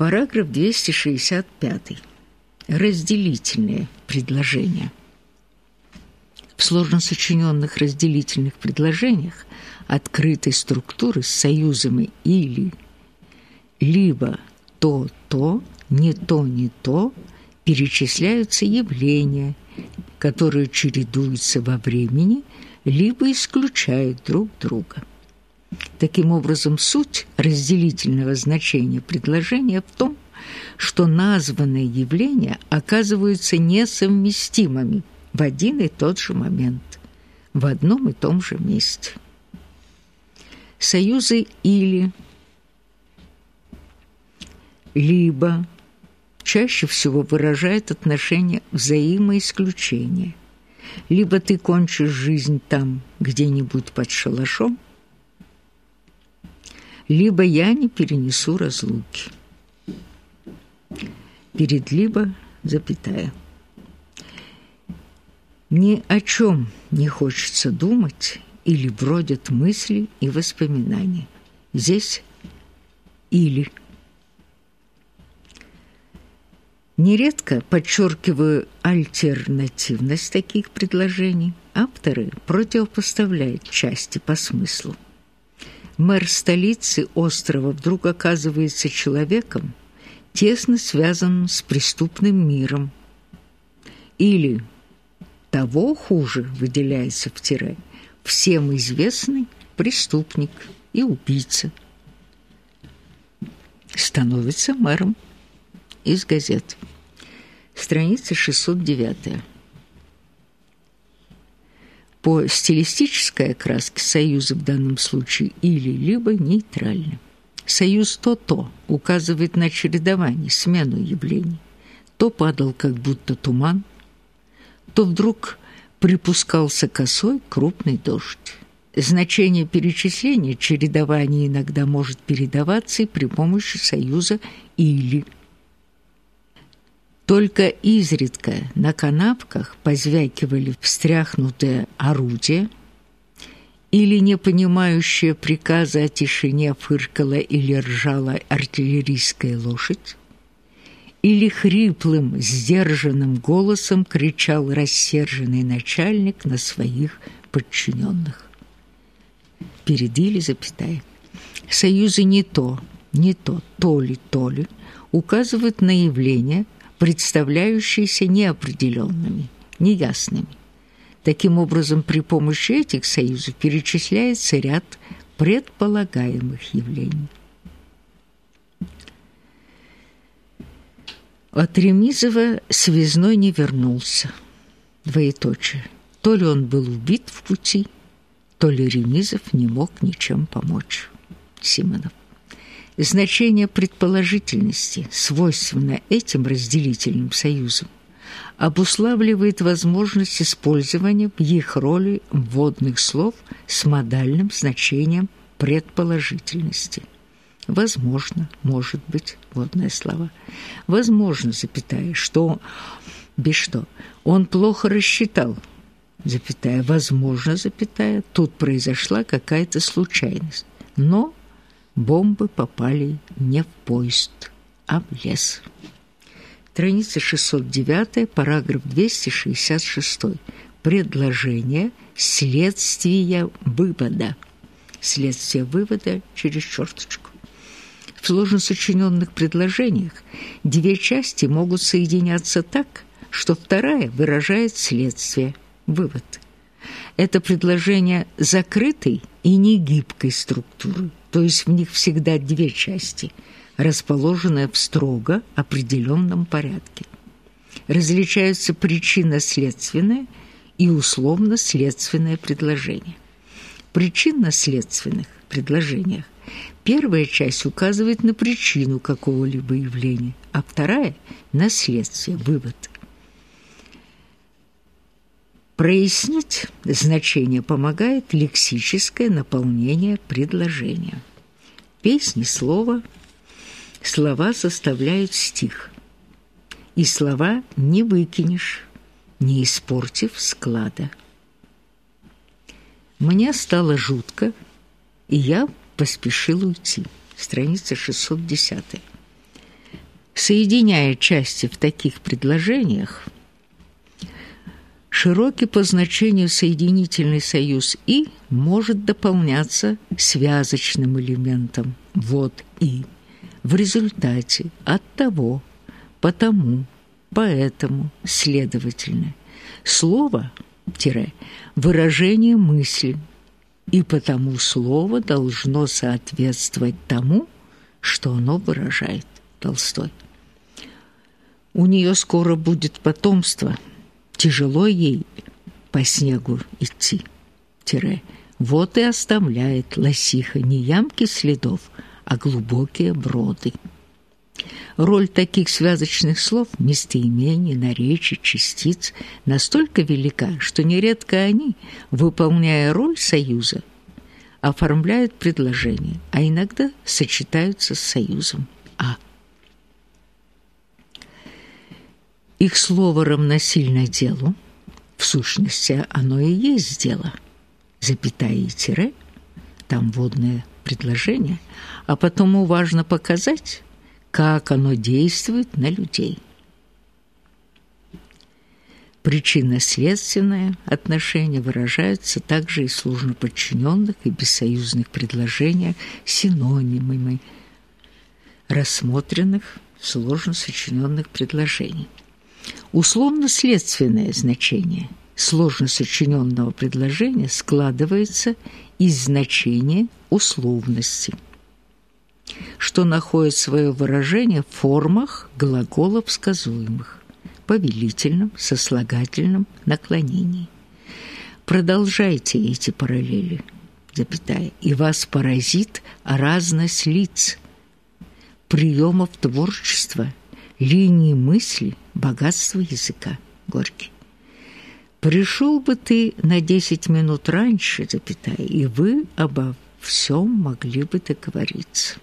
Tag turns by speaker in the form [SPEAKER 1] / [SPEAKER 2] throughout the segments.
[SPEAKER 1] Параграф 265. Разделительные предложения. В сложно сочиненных разделительных предложениях открытой структуры с союзами «или», либо «то-то», «не то, не то» перечисляются явления, которые чередуются во времени, либо исключают друг друга. Таким образом, суть разделительного значения предложения в том, что названные явления оказываются несовместимыми в один и тот же момент, в одном и том же месте. Союзы «или», «либо» чаще всего выражают отношение взаимоисключения. Либо ты кончишь жизнь там, где-нибудь под шалашом – либо я не перенесу разлуки. Перед либо запятая. Ни о чем не хочется думать или бродят мысли и воспоминания. Здесь или. Нередко подчеркиваю альтернативность таких предложений. Авторы противопоставляют части по смыслу мэр столицы острова вдруг оказывается человеком, тесно связанным с преступным миром. Или того хуже выделяется в тире всем известный преступник и убийца. Становится мэром из газет. Страница 609. По стилистической окраске союза в данном случае или-либо нейтральны. Союз то-то указывает на чередование, смену явлений. То падал как будто туман, то вдруг припускался косой крупный дождь. Значение перечисления чередования иногда может передаваться и при помощи союза «или». Только изредка на канапках позвякивали встряхнутые орудия или не понимающая приказа о тишине фыркала или ржала артиллерийская лошадь, или хриплым, сдержанным голосом кричал рассерженный начальник на своих подчиненных. Передили запятая. Союзы не то, не то, то ли, то ли, указывают на явление – представляющиеся неопределенными, неясными. Таким образом, при помощи этих союзов перечисляется ряд предполагаемых явлений. От Ремизова связной не вернулся. Двоеточие. То ли он был убит в пути, то ли Ремизов не мог ничем помочь. Симонов. Значение предположительности, свойственно этим разделительным союзам, обуславливает возможность использования их роли вводных слов с модальным значением предположительности. Возможно, может быть, вводное слово. Возможно, запятая, что, без что, он плохо рассчитал, запятая, возможно, запятая, тут произошла какая-то случайность. Но бомбы попали не в поезд, а в лес. Страница 609, параграф 266. Предложение следствия вывода. Следствие вывода через черточку. В сложно сочиненных предложениях две части могут соединяться так, что вторая выражает следствие, вывод. Это предложение закрытой и негибкой структуры то есть в них всегда две части, расположенные в строго определенном порядке. Различаются причинно-следственное и условно-следственное предложение. В причинно-следственных предложениях первая часть указывает на причину какого-либо явления, а вторая – на следствие, вывод – Прояснить значение помогает лексическое наполнение предложения. Песни слова слова составляют стих. И слова не выкинешь, не испортив склада. Мне стало жутко, и я поспешил уйти. Страница 610. Соединяя части в таких предложениях, широкий по значению соединительный союз «и» может дополняться связочным элементом «вот и». В результате от того, потому, поэтому, следовательно. Слово тире, выражение мысли, и потому слово должно соответствовать тому, что оно выражает. Толстой. У нее скоро будет потомство, тяжело ей по снегу идти. Тире. Вот и оставляет лосиха не ямки следов, а глубокие броды. Роль таких связочных слов, местоимений, наречий, частиц настолько велика, что нередко они, выполняя роль союза, оформляют предложение, а иногда сочетаются с союзом «а». Их слово равносильно делу, в сущности, оно и есть дело, запятая и тире, там водное предложение, а потому важно показать, как оно действует на людей. Причинно-следственное отношение выражается также и сложно подчиненных и бессоюзных предложениях синонимами рассмотренных сложно сочиненных предложений. Условно-следственное значение сложно сочиненного предложения складывается из значения условности – что находит свое выражение в формах глаголов сказуемых, повелительном, сослагательном наклонении. Продолжайте эти параллели, запятая, и вас поразит разность лиц, приемов творчества, линии мысли, богатства языка. Горький. Пришел бы ты на десять минут раньше, запятая, и вы обо всем могли бы договориться.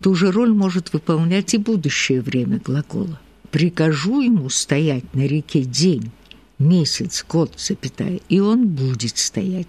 [SPEAKER 1] Ту же роль может выполнять и будущее время глагола. «Прикажу ему стоять на реке день, месяц, год, запятая, и он будет стоять».